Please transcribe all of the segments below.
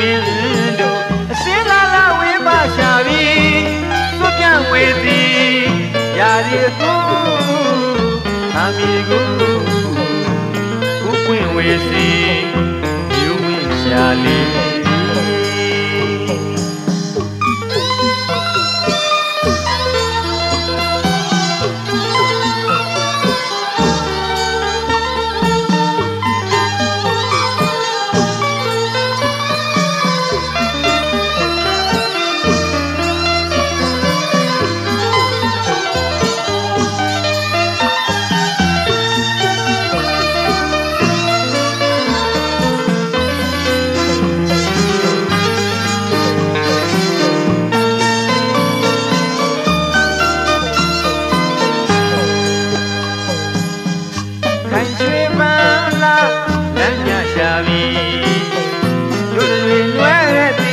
ဝင်းတို့အစင်းလာလာဝင်းပါရှာပြီးသူပြန့်ဝေသည်ရာရီသူအမီကိုကိုပွင့်ဝေစီမြို့ဝင်းရှာလေး မ်းမြရှာပြီတို့တွေနွဲ့တဲ့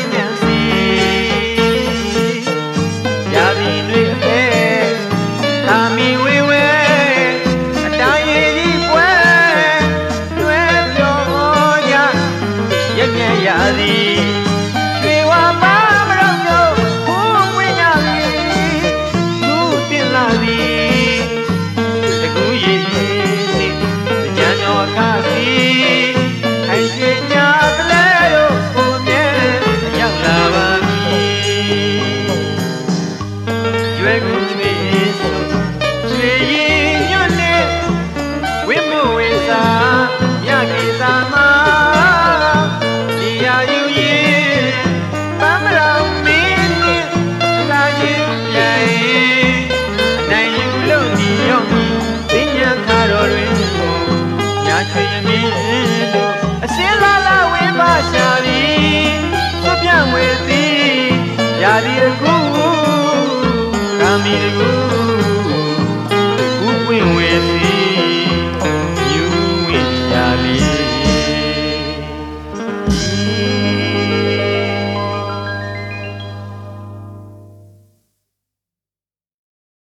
ရီတကူကံမီတကူကူပွင့်ဝဲစီယူဝိညာလေး